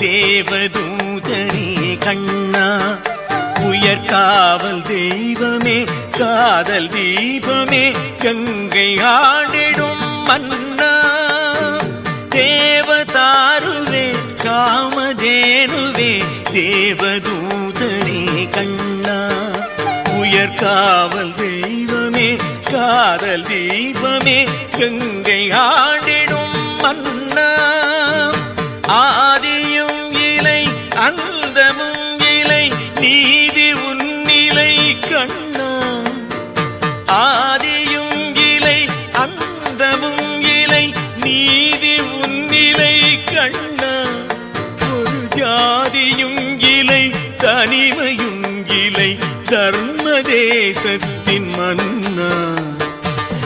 தேவதூதனே கண்ணா உயர் காவல் தெய்வமே காதல் தீபமே கங்கை ஆடிடும் மன்னா. தேவதாருவே காமதேனுவே தேவதூதனே கண்ணா உயர் காவல் தெய்வமே காதல் தீபமே கங்கை ஆடிடும் ஜாதியும் இலை தனிமையும் இலை தர்ம தேசத்தின் மன்னா.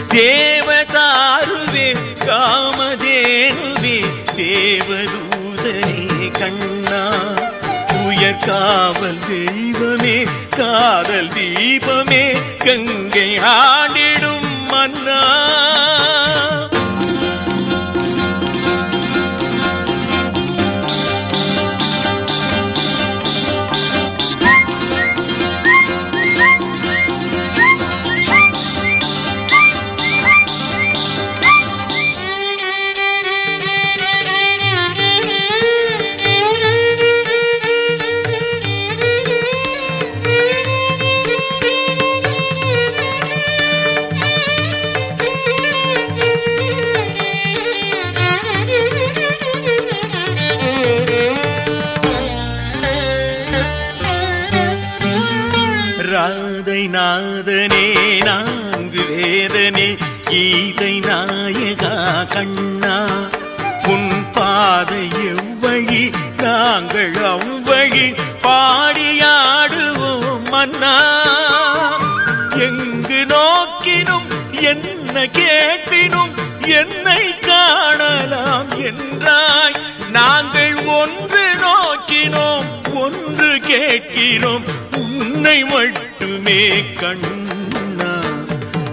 தேவதாருவே காமதேனுவே தேவதூதனே கண்ணா. உயர் காவல் தெய்வமே காதல் தீபமே கங்கை ஆண்டிடும் மன்னா. ராதை நாதனே நான்கு வேதனே கீதை நாயகா கண்ணா. உன் பாதை எவ்வழி நாங்கள் அவ்வழி பாடியாடுவோம் மன்னா எங்கு நோக்கினும் என்ன கேட்டினும் என்னை காணலாம் என்றாய். நாங்கள் ஒன்று நோக்கினோம் ஒன்று கேட்கிறோம் உன்னை மட்டுமே கண்ணா.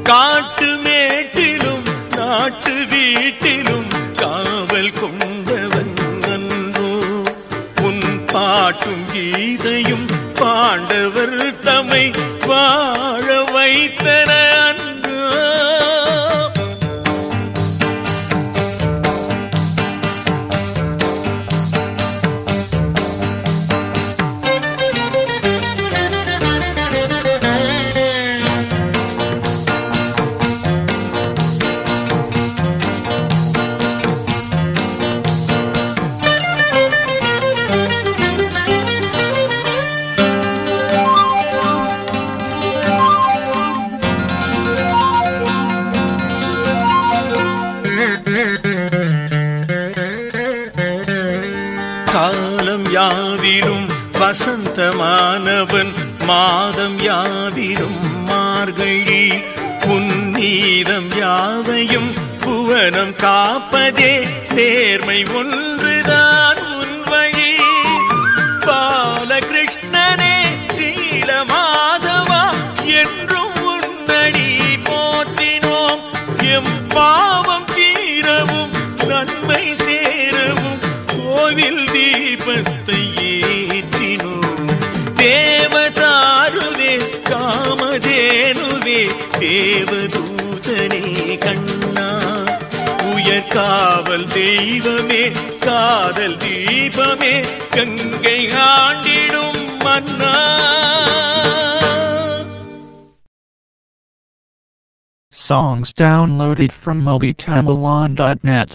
காட்டு மேட்டிலும் நாட்டு வீட்டிலும் காவல் கொண்டவன் நன்றோ உன் பாட்டும் கீதையும் பாண்டவர் தமை வாழ வைத்தன. வசந்தமானவன் மாதம் யாவிலும் மார்கழி புன்னீதம் யாவையும் புவனம் காப்பதே நேர்மை ஒன்றுதான் உன் வழி. பாலகிருஷ்ணனே சீலமாதவா என்றும் உன்னடி போற்றினோம். எம் பாவம் தீரவும் நன்மை சேரவும் கோவில் தீபத்தை காமதேனுவே தேவதூதனே கண்ணா உயர் காவல் தெய்வமே காதல் தீபமே கங்கை ஆண்டிடும் மன்னா Songs downloaded from MobiTamilon.net.